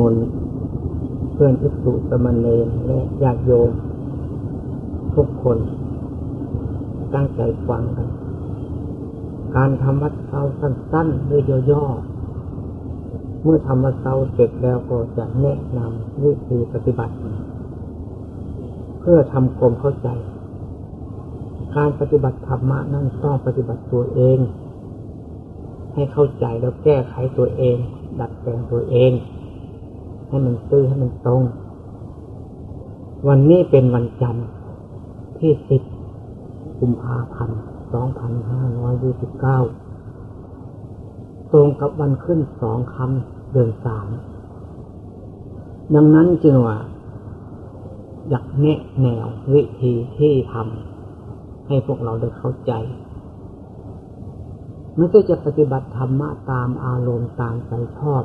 มนต์เพื่อนภิกษุสมณเณรและญาติโยม ทุกคน ตั้งใจฟังกัน การทำวัดเช้าสั้นๆด้วยย่อๆเมื่อทำวัดเช้าเสร็จแล้วก็จะแนะนำวิธีปฏิบัติ เพื่อทำความเข้าใจ การปฏิบัติธรรมะนั่นต้องปฏิบัติตัวเอง ให้เข้าใจแล้วแก้ไขตัวเอง ดัดแปลงตัวเอง ให้มันตื้อให้มันตรง วันนี้เป็นวันจันทร์ที่สิบกุมภาพันธ์สองพันห้าร้อยยี่สิบเก้าตรงกับวันขึ้นสองคำเดือนสามดังนั้นจึงว่า อยากแนะแนววิธีที่ทำให้พวกเราได้เข้าใจไม่ใช่จะปฏิบัติธรรมะตามอารมณ์ตามใจชอบ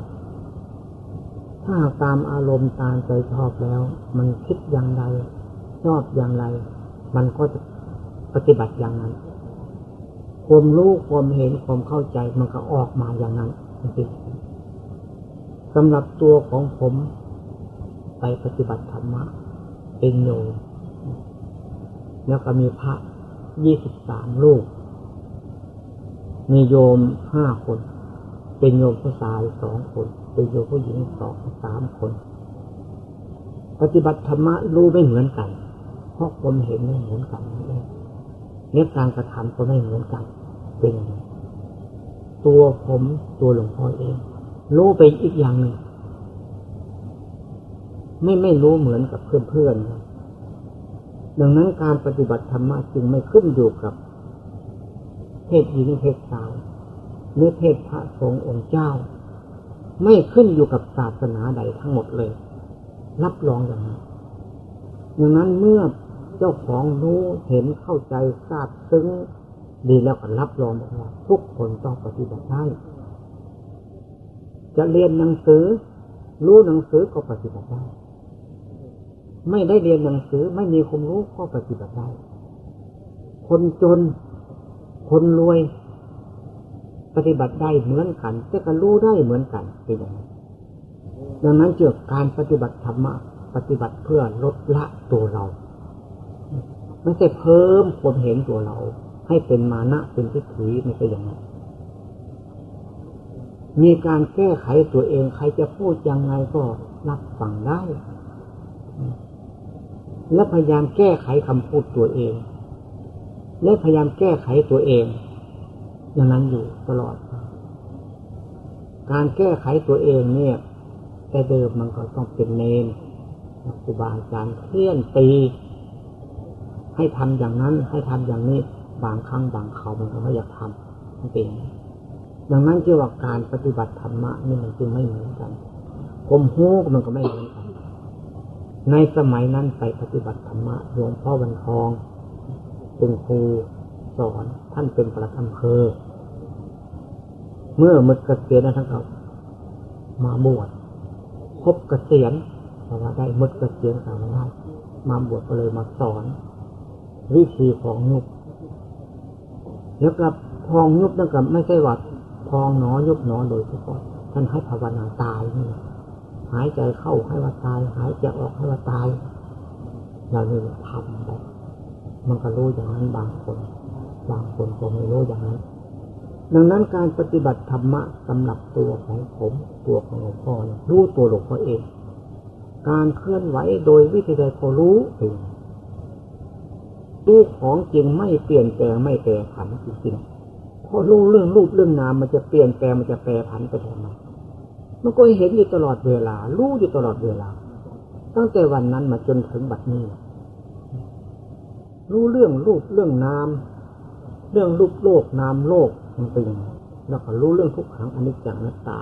ถ้าตามอารมณ์ตามใจชอบแล้ว มันคิดอย่างไร ชอบอย่างไร มันก็จะปฏิบัติอย่างนั้นความรู้ความเห็นความเข้าใจมันก็ออกมาอย่างนั้นจริงสำหรับตัวของผม ไปปฏิบัติธรรมะ เป็นโยมแล้วก็มีพระยี่สิบสามลูก มีโยมห้าคน เป็นโยมผู้ชายสองคน เป็นโยมผู้หญิงสองสามคน ปฏิบัติธรรมะรู้ไม่เหมือนกันเพราะความเห็นไม่เหมือนกันนี่เองเนื้อการกระทำก็ไม่เหมือนกัน เป็นตัวผมตัวหลวงพ่อเอง รู้ไปอีกอย่างหนึ่งไม่ไม่รู้เหมือนกับเพื่อนๆดังนั้นการปฏิบัติธรรมะจึงไม่ขึ้นอยู่กับเพศหญิงเพศชายหรือเพศพระสงฆ์องค์เจ้า ไม่ขึ้นอยู่กับศาสนาใดทั้งหมดเลย รับรองอย่างนั้นดังนั้นเมื่อเจ้าของรู้เห็นเข้าใจทราบซึ้งดีแล้วก็รับรองว่าทุกคนต้องปฏิบัติได้จะเรียนหนังสือ รู้หนังสือก็ปฏิบัติได้ ไม่ได้เรียนหนังสือไม่มีความรู้ก็ปฏิบัติได้ คนจน คนรวย ปฏิบัติได้เหมือนกัน แต่ก็รู้ได้เหมือนกันเป็นอย่างนั้นดังนั้นเกี่ยวกับการปฏิบัติธรรมะปฏิบัติเพื่อลดละตัวเรา ไม่ใช่เพิ่มความเห็นตัวเรา ให้เป็นมานะเป็นทิฏฐิไม่ใช่อย่างนั้นมีการแก้ไขตัวเองใครจะพูดยังไงก็รับฟังได้ และพยายามแก้ไขคำพูดตัวเอง และพยายามแก้ไขตัวเอง อย่างนั้นอยู่ตลอด การแก้ไขตัวเองเนี่ย แต่เดิมมันก็ต้องเป็นเนนครูบาอาจารย์เทียนตี ให้ทำอย่างนั้น ให้ทำอย่างนี้ บางครั้งบางเขามันก็ไม่อยากทำมันเป็นดังนั้นจึงว่าการปฏิบัติธรรมะนี่มันจึงไม่เหมือนกันคมหูมันก็ไม่เหมือนกัน ในสมัยนั้นไปปฏิบัติธรรมะหลวงพ่อวันทองเป็นครู สอน ท่านเป็นประธรรมเพอเมื่อมดเกษียณท่านก็มาบวชครบเกษียณเพราะว่าได้มดเกษียณสามารถมาบวชก็เลยมาสอน วิธีของยุบแล้วกับพองยุบนั่นกับไม่ใช่ว่าพองหนอยุบหนอโดยเฉพาะท่านให้ภาวนาตายนี่หายใจเข้าให้ว่าตาย หายใจออกให้ว่าตายเราเนี่ยทำไปมันก็รู้อย่างนั้นบางคน บางคนก็ไม่รู้อย่างนั้นดังนั้นการปฏิบัติธรรมะสำหรับตัวของผมตัวของหลวงพ่อเนี่ยรู้ตัวหลวงพ่อเอง การเคลื่อนไหวโดยวิธีใดก็รู้เองรู้ของจริงไม่เปลี่ยนแปลงไม่แปรผันจริงๆพอรู้เรื่องรูปเรื่องนามมันจะเปลี่ยนแปลงมันจะแปรผันไปทำไมมันก็เห็นอยู่ตลอดเวลา รู้อยู่ตลอดเวลา ตั้งแต่วันนั้นมาจนถึงบัดนี้ รู้เรื่องรูปเรื่องนาม เรื่องรูปโลกนามโลกมันเป็นยังไงแล้วก็รู้เรื่องทุกขังอนิจจังนัตตา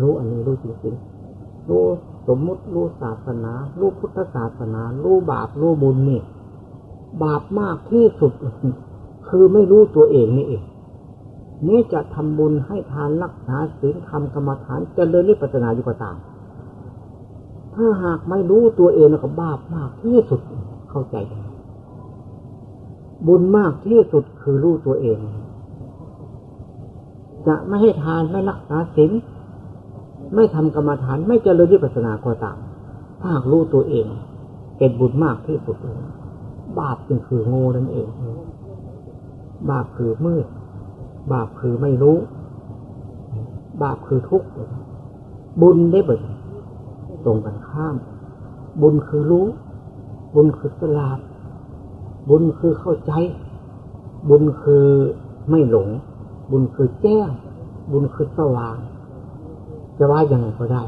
รู้อันนี้รู้จริงๆรู้สมมุติรู้ศาสนา รู้พุทธศาสนา รู้บาปรู้บุญนี่บาปมากที่สุด คือไม่รู้ตัวเองนี่เองแม้จะทำบุญให้ทานรักษาศีลทำกรรมฐานจเจริญนิพพานาอยู่ก็ตาม ถ้าหากไม่รู้ตัวเองแล้วก็บาปมากที่สุดเข้าใจ บุญมากที่สุดคือรู้ตัวเอง จะไม่ให้ทานไม่รักษาศีลไม่ทำกรรมฐานไม่เจริญวิปัสสนาก็ตามถ้าหากรู้ตัวเอง เป็นบุญมากที่สุดเลยบาปจึงคือโง่นั่นเอง บาปคือมืด บาปคือไม่รู้ บาปคือทุกข์บุญได้บิดตรงกันข้าม บุญคือรู้ บุญคือสลาด บุญคือเข้าใจ บุญคือไม่หลง บุญคือแจ้ง บุญคือสว่าง จะว่ายังไงก็ได้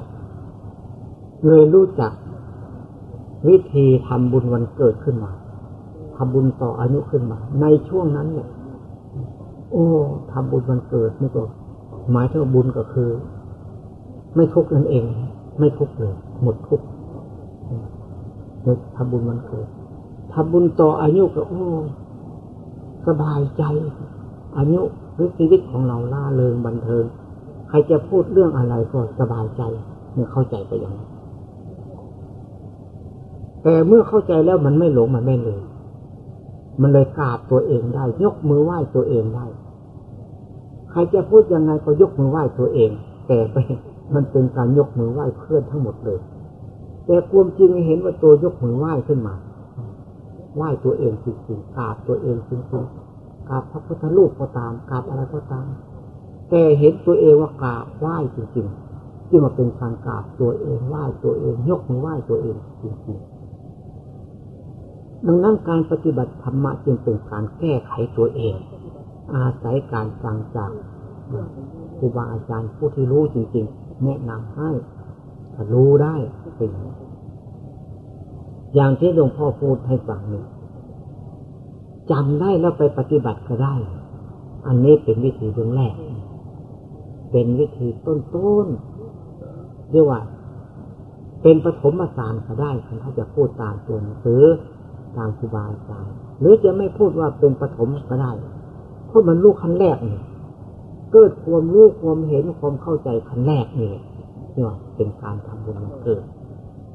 เลยรู้จัก วิธีทำบุญวันเกิดขึ้นมาทำบุญต่ออายุขึ้นมา ในช่วงนั้นเนี่ยโอ้ทำบุญวันเกิดนี่ก็หมายถึงบุญก็คือ ไม่ทุกข์นั่นเอง ไม่ทุกข์เลย หมดทุกข์ทำบุญวันเกิด ทำบุญต่ออายุก็โอ้สบายใจ อายุหรือชีวิตของเราล่าเริงบันเทิง ใครจะพูดเรื่องอะไรก็สบายใจ เมื่อเข้าใจไปอย่างนั้นแต่เมื่อเข้าใจแล้วมันไม่หลงมันไม่เลย มันเลยกราบตัวเองได้ ยกมือไหว้ตัวเองได้ ใครจะพูดยังไงก็ยกมือไหว้ตัวเอง แต่ไปมันเป็นการยกมือไหว้เพื่อนทั้งหมดเลย แต่ความจริงเห็นว่าตัวยกมือไหว้ขึ้นมา ไหว้ตัวเองจริงๆกราบตัวเองจริงๆกราบพระพุทธรูปก็ตามกราบอะไรก็ตาม แต่เห็นตัวเองว่ากราบไหว้จริงๆจึงมาเป็นการกราบตัวเองไหว้ตัวเอง ยกมือไหว้ตัวเองจริงๆดังนั้นการปฏิบัติธรรมะจึงเป็นการแก้ไขตัวเอง อาศัยการฟังจากครูบาอาจารย์ผู้ที่รู้จริงๆ แนะนำให้รู้ได้เป็น อย่างที่หลวงพ่อพูดให้ฟังนี่จำได้แล้วไปปฏิบัติก็ได้ อันนี้เป็นวิธีเบื้องแรก เป็นวิธีต้นๆเรียกว่า เป็นปฐมสารก็ได้ถ้าจะพูดตามตัวหนังสือตามครูบาอาจารย์หรือจะไม่พูดว่าเป็นปฐมก็ได้เพราะมันลูกขั้นแรกนี่เกิดความรู้ความเห็นความเข้าใจขั้นแรกนี่เนี่ยเป็นการทำบุญเกิด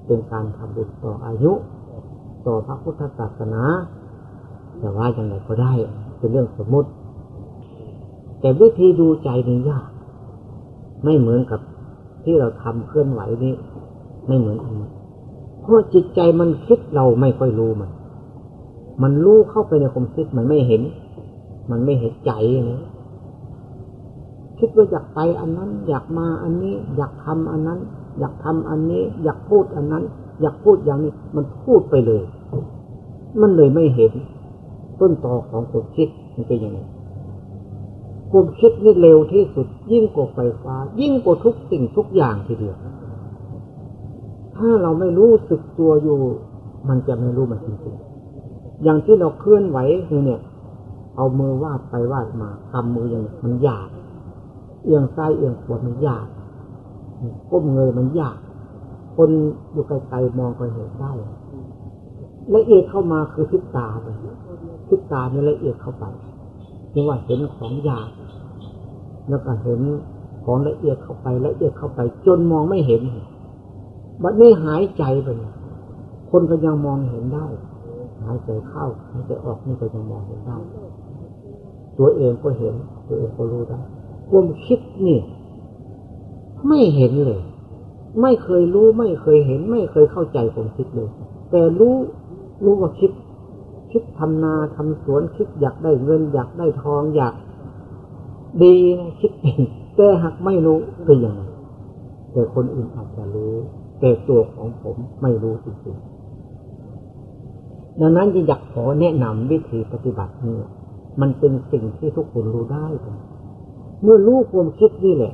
เป็นการทำบุญต่ออายุ ต่อพระพุทธศาสนาแต่ว่าอย่างไรก็ได้เป็นเรื่องสมมติ แต่วิธีดูใจนี่ยาก ไม่เหมือนกับที่เราทำเคลื่อนไหวนี่ไม่เหมือนอันนี้เพราะจิตใจมันคิดเราไม่ค่อยรู้มัน มันรู้เข้าไปในความคิดมันไม่เห็น มันไม่เห็นใจนะคิดว่าอยากไปอันนั้น อยากมาอันนี้ อยากทำอันนั้น อยากทำอันนี้ อยากพูดอันนั้น อยากพูดอย่างนี้ มันพูดไปเลย มันเลยไม่เห็น ต้นตอของความคิดมันเป็นยังไงความคิดนี่เร็วที่สุด ยิ่งกว่าไฟฟ้า ยิ่งกว่าทุกสิ่งทุกอย่างทีเดียว ถ้าเราไม่รู้สึกตัวอยู่ มันจะไม่รู้มันจริงๆอย่างที่เราเคลื่อนไหวเนี่ย เอามือวาดไปวาดมากำมืออย่างมันหยาบเอียงซ้ายเอียงขวามันหยาบ ก้มเงยมันยาก คนอยู่ไกลๆมองก็เห็นได้ละเอียดเข้ามาคือพิษตาไปพิษตาเนี่ยละเอียดเข้าไปนี่ว่าเห็นของยากแล้วก็เห็นของละเอียดเข้าไปละเอียดเข้าไป จนมองไม่เห็นบัดนี้หายใจไปคนก็ยังมองเห็นได้ หายใจเข้าหายใจออกนี่ก็ยังมองเห็นได้ ตัวเองก็เห็น ตัวเองก็รู้ได้ความคิดนี่ ไม่เห็นเลย ไม่เคยรู้ไม่เคยเห็น ไม่เคยเข้าใจผมคิดเลย แต่รู้รู้ว่าคิด คิดทำนาทำสวนคิดอยากได้เงิน อยากได้ทองอยากดีนะคิดเองแต่หากไม่รู้เป็นยังไงแต่คนอื่นอาจจะรู้ แต่ตัวของผมไม่รู้จริงๆดังนั้นจะอยากขอแนะนำวิธีปฏิบัตินี้มันเป็นสิ่งที่ทุกคนรู้ได้ เมื่อรู้ความคิดนี่แหละ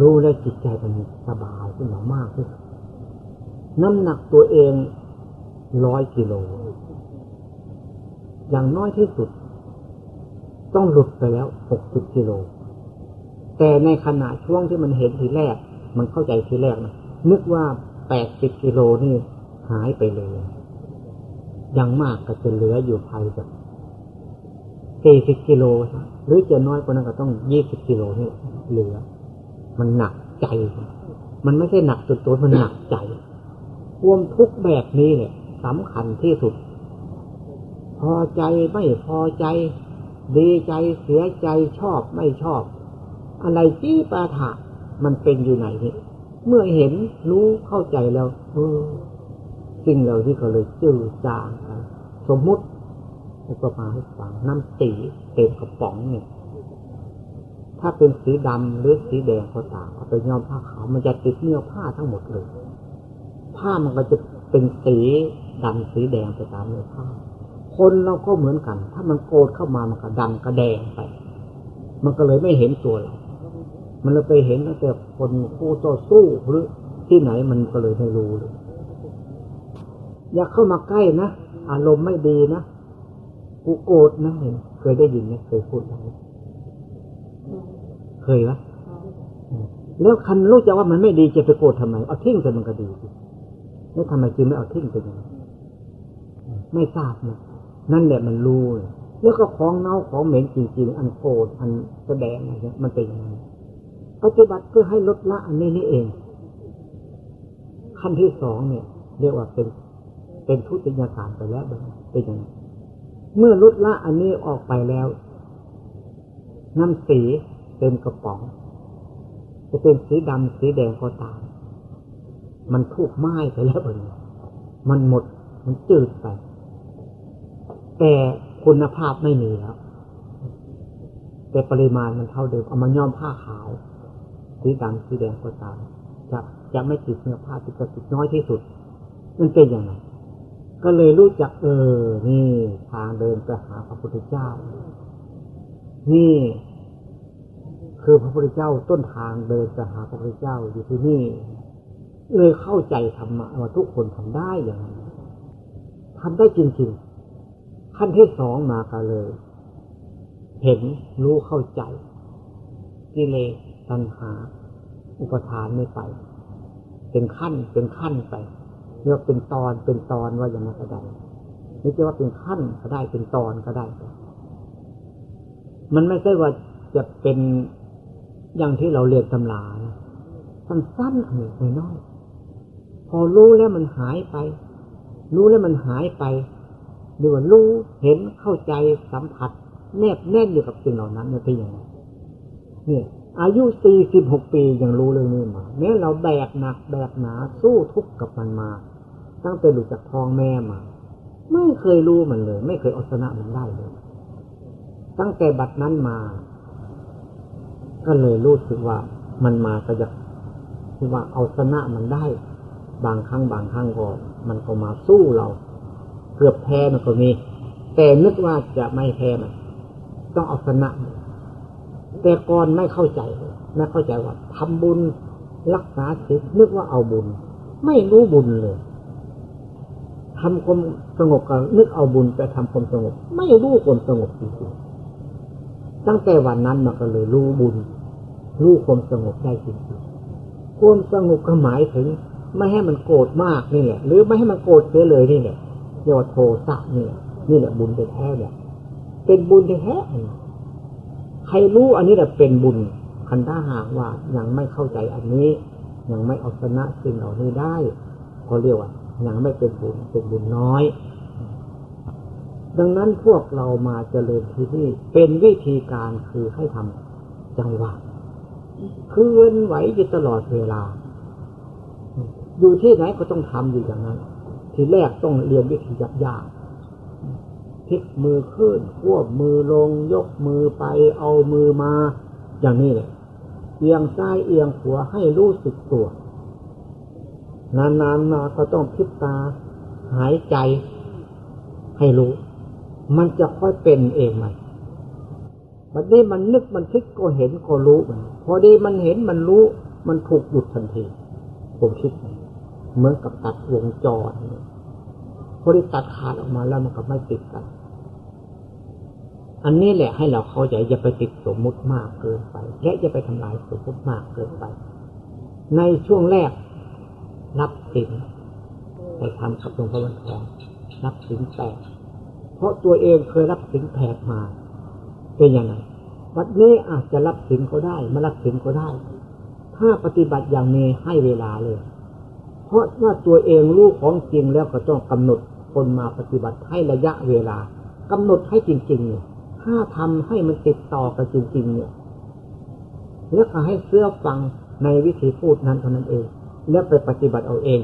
รู้แล้วจิตใจมันสบายขึ้นมามากขึ้นน้ำหนักตัวเองร้อยกิโล อย่างน้อยที่สุด ต้องหลุดไปแล้วหกสิบกิโล แต่ในขณะช่วงที่มันเห็นทีแรก มันเข้าใจทีแรกนะนึกว่าแปดสิบกิโลนี่หายไปเลย ยังมากก็จะเหลืออยู่ภายแบบสี่สิบกิโล หรือจะน้อยกว่านั้นก็ต้องยี่สิบกิโลนี่เหลือ มันหนักใจ มันไม่ใช่หนักสุดตัวมันหนักใจความทุกข์แบบนี้เนี่ยสำคัญที่สุด พอใจไม่พอใจ ดีใจเสียใจชอบไม่ชอบ อะไรจี้ปาถะมันเป็นอยู่ไหนนี่เมื่อเห็นรู้เข้าใจแล้วเออสิ่งเหล่าที่เขาเลยจืดจางสมมุติอุปมาให้ฟังน้ำสีเต็มกระป๋องเนี่ย ถ้าเป็นสีดำหรือสีแดงก็ตามเอาไปย้อมผ้าขาวมันจะติดเนื้อผ้าทั้งหมดเลย ผ้ามันก็จะเป็นสีดำสีแดงไปตามเนื้อผ้า คนเราก็เหมือนกัน ถ้ามันโกรธเข้ามามันก็ดำก็แดงไป มันก็เลยไม่เห็นตัวเรา มันเลยไปเห็นแต่คนคู่ต่อสู้หรือที่ไหนมันก็เลยไม่รู้เลยอย่าเข้ามาใกล้นะอารมณ์ไม่ดีนะกูโกรธนะเห็นเคยได้ยินไหมเคยพูดไหม เคยวะแล้วคันรู้จักว่ามันไม่ดีจะไปโกรธทำไม เอาทิ้งไปมันก็ดีสิแล้วทำไมจึงไม่เอาทิ้งไปยังไม่ทราบนะนั่นแหละมันรู้แล้วก็ของเน่าของเหม็นจริงๆ อันโกรธอันแสดงอะไรเงี้ยมันเป็นยังไงปฏิบัติเพื่อให้ลดละอันนี้นี่เอง ขั้นที่สองเนี่ย เรียกว่าเป็นเป็นทุติยสารไปแล้วเป็นยังไงเมื่อลดละอันนี้ออกไปแล้ว น้ำสีเต็มกระป๋อง จะเป็นสีดำสีแดงก็ตาม มันถูกไม้ไปแล้วเองมันหมด มันจืดไป แต่คุณภาพไม่มีแล้ว แต่ปริมาณมันเท่าเดิม เอามาย้อมผ้าขาว สีดำสีแดงก็ตาม จะจะไม่ติดเนื้อผ้าติดกระติดน้อยที่สุด มันเป็นอย่างไรก็เลยรู้จักเออ นี่ทางเดินไปหาพระพุทธเจ้า นี่คือพระพุทธเจ้าต้นทางเดินไปหาพระพุทธเจ้าอยู่ที่นี่ เลยเข้าใจธรรมะว่าทุกคนทำได้อย่างนั้นทำได้จริงๆขั้นที่สองมาก็เลย เห็นรู้เข้าใจ กิเลสตัณหา อุปทานไม่ไป เป็นขั้นเป็นขั้นไปเรียกเป็นตอนเป็นตอนว่าอย่างนั้นก็ได้นี่จะว่าเป็นขั้นก็ได้เป็นตอนก็ได้ มันไม่ใช่ว่าจะเป็นอย่างที่เราเรียนตำราสั้นๆอันนี้น้อย พอรู้แล้วมันหายไป รู้แล้วมันหายไปหรือว่ารู้เห็นเข้าใจสัมผัส แนบแน่นอยู่กับสิ่งเหล่านั้นมันเป็นอย่างไรเนี่ยอายุสี่สิบหกปียังรู้เรื่องนี้มาแม้เราแบกหนักแบกหนาสู้ทุกข์กับมันมา ตั้งแต่หลุดจากท้องแม่มา ไม่เคยรู้มันเลย ไม่เคยเอาชนะมันได้เลย ตั้งแต่บัดนั้นมา ก็เลยรู้สึกว่ามันมาก็จะที่ว่าเอาชนะมันได้ บางครั้งบางครั้งก็มันก็มาสู้เรา เกือบแพ้มันก็มี แต่นึกว่าจะไม่แพ้มันต้องเอาชนะแต่ก่อนไม่เข้าใจไม่เข้าใจว่าทำบุญรักษาศีลนึกว่าเอาบุญ ไม่รู้บุญเลยทำความสงบกับนึกเอาบุญไปทำความสงบ ไม่รู้ความสงบจริงๆ ตั้งแต่วันนั้นมาก็เลยรู้บุญ รู้ความสงบได้จริงๆความสงบก็หมายถึง ไม่ให้มันโกรธมากนี่แหละ หรือไม่ให้มันโกรธเสียเลยนี่แหละเรียกว่าโทสะนี่แหละนี่แหละบุญแท้เนี่ยเป็นบุญแท้ใครรู้อันนี้แหละเป็นบุญคันถ้าหากว่ายังไม่เข้าใจอันนี้ ยังไม่เอาชนะสิ่งเหล่านี้ได้เขาเรียกว่ายังไม่เป็นบุญเป็นบุญน้อย ดังนั้นพวกเรามาเจริญที่นี่เป็นวิธีการคือให้ทำจังหวะเคลื่อนไหวอยู่ตลอดเวลา อยู่ที่ไหนก็ต้องทำอยู่อย่างนั้น ทีแรกต้องเรียนวิธียับยากพลิกมือขึ้นควบมือลง ยกมือไปเอามือมา อย่างนี้เลยเอียงซ้ายเอียงขวาให้รู้สึกตัวนานๆมาก็ต้องพิจตา หายใจให้รู้ มันจะค่อยเป็นเองมันวันนี้มันนึกมันคิดก็เห็นก็รู้มัน พอดีมันเห็นมันรู้ มันถูกหยุดทันที ผมคิดเหมือนกับตัดวงจรพอดีตัดขาดออกมาแล้วมันก็ไม่ติดกัน อันนี้แหละให้เราเข้าใจอย่าไปติดสมมุติมากเกินไป และอย่าไปทำลายสมมุติมากเกินไป ในช่วงแรกรับสินไปทำกับหลวงพ่อวันทองรับสินแปด ราะตัวเองเคยรับสินแปดมาเป็นยังไงวันนี้อาจจะรับสินก็ได้มารับสินก็ได้ ถ้าปฏิบัติอย่างนี้ให้เวลาเลย เพราะว่าตัวเองรู้ของจริงแล้วก็ต้องกำหนดคนมาปฏิบัติให้ระยะเวลากำหนดให้จริง ๆ เนี่ย ถ้าทำให้มันติดต่อกันจริง ๆ เนี่ยแล้วก็ให้เสื้อฟังในวิธีพูดนั้นเท่านั้นเอง แล้วไปปฏิบัติเอาเอง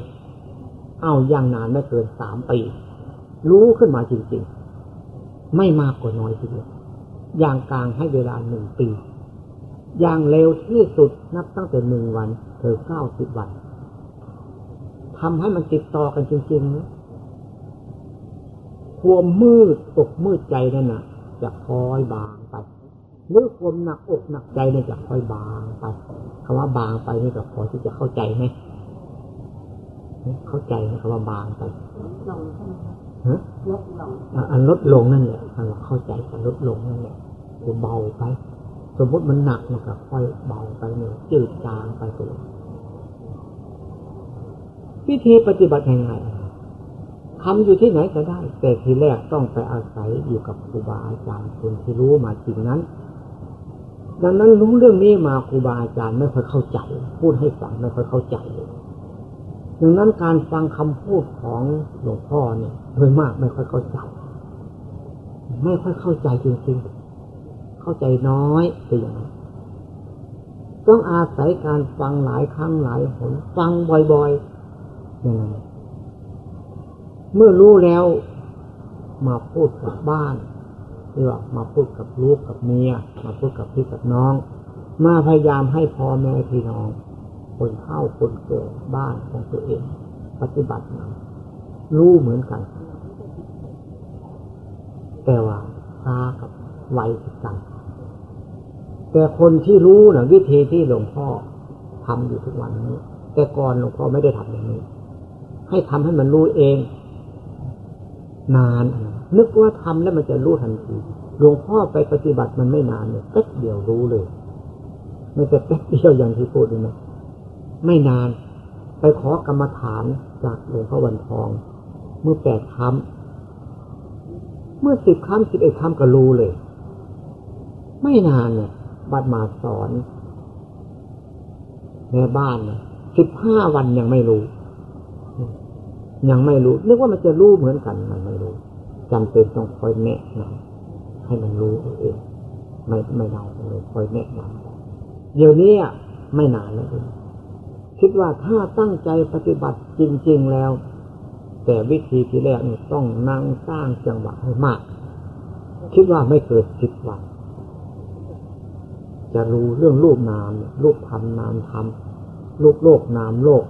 เอาอย่างนานไม่เกินสามปี รู้ขึ้นมาจริง ๆ ไม่มากกว่าน้อยทีเดียวอย่างกลางให้เวลาหนึ่งปี อย่างเร็วที่สุดนับตั้งแต่หนึ่งวันเธอเก้าสิบวันทำให้มันติดต่อกันจริงๆนะความมืดอกมืดใจนั่นนะจะคอยบางไปหรือความหนักอกหนักใจเนี่ยจะคอยบางไปคำว่าบางไปนี่ก็พอที่จะเข้าใจไหมเข้าใจไหมคำว่าบางไป ลงใช่ไหมฮะลดลงอันลดลงนั่นแหละเราเข้าใจกันลดลงนั่นแหละคือเบาไป สมมติมันหนักมันก็ค่อยเบาไปเนี่ยจืดจางไปเลยวิธีปฏิบัติยังไงทำอยู่ที่ไหนก็ได้ แต่ทีแรกต้องไปอาศัยอยู่กับครูบาอาจารย์คนที่รู้มาจริงนั้น ดังนั้นรู้เรื่องนี้มาครูบาอาจารย์ไม่ค่อยเข้าใจ พูดให้ฟังไม่ค่อยเข้าใจเลยดังนั้นการฟังคำพูดของหลวงพ่อเนี่ย ดยมากไม่ค่อยเข้าใจ ไม่ค่อยเข้าใจจริงๆ เข้าใจน้อยเป็นอย่างนั้นต้องอาศัยการฟังหลายครั้งหลายหนฟังบ่อยๆอย่างนั้นเมื่อรู้แล้วมาพูดกับบ้านหรือว่ามาพูดกับลูกกับเมียมาพูดกับพี่กับน้อง มาพยายามให้พ่อแม่พี่น้อง คนเฒ่าคนแก่บ้านของตัวเอง ปฏิบัติมา รู้เหมือนกัน แต่ว่าตากับไวกัน แต่คนที่รู้นะวิธีที่หลวงพ่อทำอยู่ทุกวันนี้ แต่ก่อนหลวงพ่อไม่ได้ทำอย่างนี้ ให้ทำให้มันรู้เอง นานนึกว่าทำแล้วมันจะรู้ทันทีหลวงพ่อไปปฏิบัติมันไม่นานเนี่ยแป๊บเดียวรู้เลยไม่ใช่แป๊บเดียวอย่างที่พูดเลยนะไม่นาน ไปขอกรรมฐานจากหลวงพ่อวันทอง เมื่อแปดคำเมื่อสิบคำสิบเอ็ดคำก็รู้เลย ไม่นานเนี่ยบัดมาสอนแม่บ้านเนี่ยสิบห้าวันยังไม่รู้ ยังไม่รู้ นึกว่ามันจะรู้เหมือนกันมันไม่รู้จำเป็นต้องคอยแนะนำให้มันรู้เองไม่ไม่ได้เลยคอยแนะนำเดี๋ยวนี้ไม่นานแล้วคิดว่าถ้าตั้งใจปฏิบัติจริง ๆ แล้ว แต่วิธีที่แรกนี่ต้องนั่งสร้างจังหวะให้มาก คิดว่าไม่เกิดสิบวัน จะรู้เรื่องรูปนามรูปธรรมนามธรรมรูปโลกนามโลก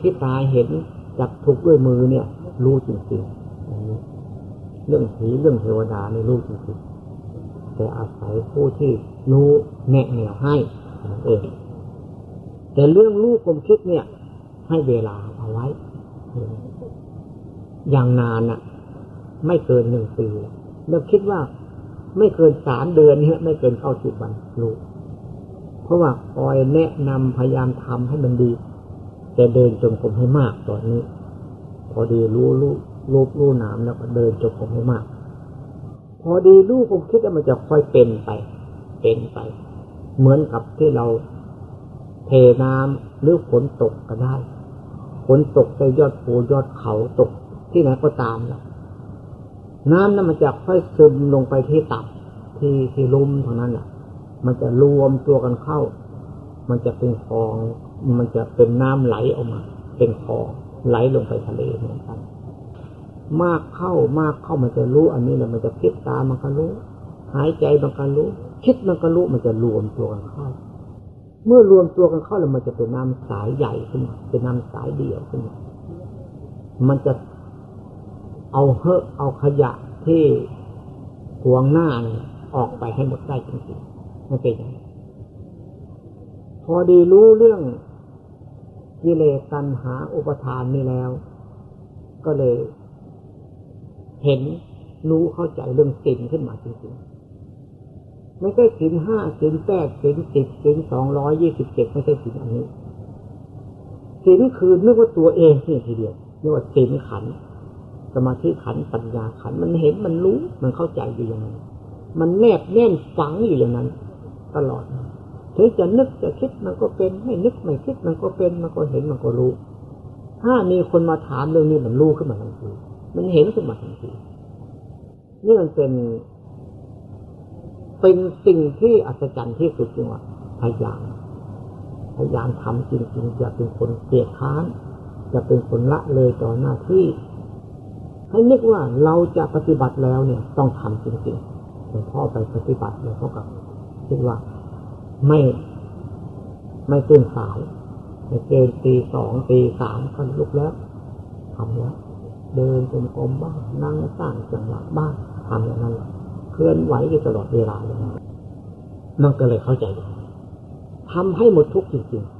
ที่ตาเห็นจับถูกด้วยมือเนี่ย รู้จริงๆเรื่องผีเรื่องเทวดาในรู้จริงๆแต่อาศัยผู้ที่รู้แนะแนวให้เองแต่เรื่องรู้ความคิดเนี่ย ให้เวลาเอาไว้ อย่างนานน่ะ ไม่เกินหนึ่งปีแล้วคิดว่าไม่เกินสามเดือนเนี่ยไม่เกินเข้าสิบวันรู้เพราะว่าคอยแนะนำพยายามทำให้มันดีแต่เดินจงกรมให้มากตอนนี้ พอดีรู้รู้รูปรู้น้ำแล้วก็เดินจงกรมให้มาก พอดีรู้ผมคิดว่ามันจะค่อยเป็นไป เป็นไป เหมือนกับที่เราเทน้ำหรือฝนตกก็ได้ฝนตกในยอดภูยอดเขาตก ที่ไหนก็ตามแล้วน้ำนั้นมันจะค่อยซึมลงไปที่ตับที่ที่ลุ่มเท่านั้นแหละมันจะรวมตัวกันเข้า มันจะเป็นฟอง มันจะเป็นน้ำไหลออกมา เป็นคลองไหลลงไปทะเลเหมือนกัน มากเข้ามากเข้ามันจะรู้ อันนี้แหล้วมันจะคิดตามันก็รู้ หายใจมันก็รู้ คิดมันก็รู้ มันจะรวมตัวกันเข้า เมื่อรวมตัวกันเข้าแล้วมันจะเป็นน้ำสายใหญ่ขึ้นมา เป็นน้ำสายเดียวขึ้นมา มันจะ เอาเฮอะเอาขยะที่ขวงหน้าเนี่ยออกไปให้หมดได้จริงๆไม่เป็นย่างนี้พอดีรู้เรื่องกิเลสตัณหาอุปทานนี่แล้ว ก็เลย เห็นรู้เข้าใจเรื่องสิ่งขึ้นมาจริงๆ ไม่ใช่สินห้าสินแปดสินสิบสินสองร้อยยี่สิบเจ็ดไม่ใช่สินอันนี้สินคือนึกว่าตัวเองนี่ทีเดียวนึกว่าสินขัน สมาธิขันปัญญาขันมันเห็นมันรู้มันเข้าใจอยู่อย่างนั้นมันแนบแน่นฝังอยู่อย่างนั้น ตลอดถึงจะนึกจะคิดมันก็เป็น ไม่นึกไม่คิดมันก็เป็นมันก็เห็นมันก็รู้ ถ้ามีคนมาถามเรื่องนี้มันรู้ขึ้นมาทันทีมันเห็นขึ้นมาทันทีนี่มันเป็น เป็นสิ่งที่อัศจรรย์ที่สุดจริงว่าพยายามพยายามทำจริงๆอย่าเป็นคนเกลียดค้านอย่าเป็นคนละเลยต่อหน้าที่ ให้นึกว่าเราจะปฏิบัติแล้วเนี่ย ต้องทำจริงๆหลวงพ่อไปปฏิบัติหลวงพ่อกับคิดว่าไม่ไม่ตื่นสายไม่เกินตีสองตีสามก็ลุกแล้วทำแล้วเดินจมกรมบ้างนั่งสร้างจังหวะบ้างทำอย่างนั้นเคลื่อนไหวอยู่ตลอดเวลาอย่างนั้นมันก็เลยเข้าใจทำให้หมดทุกข์จริงๆ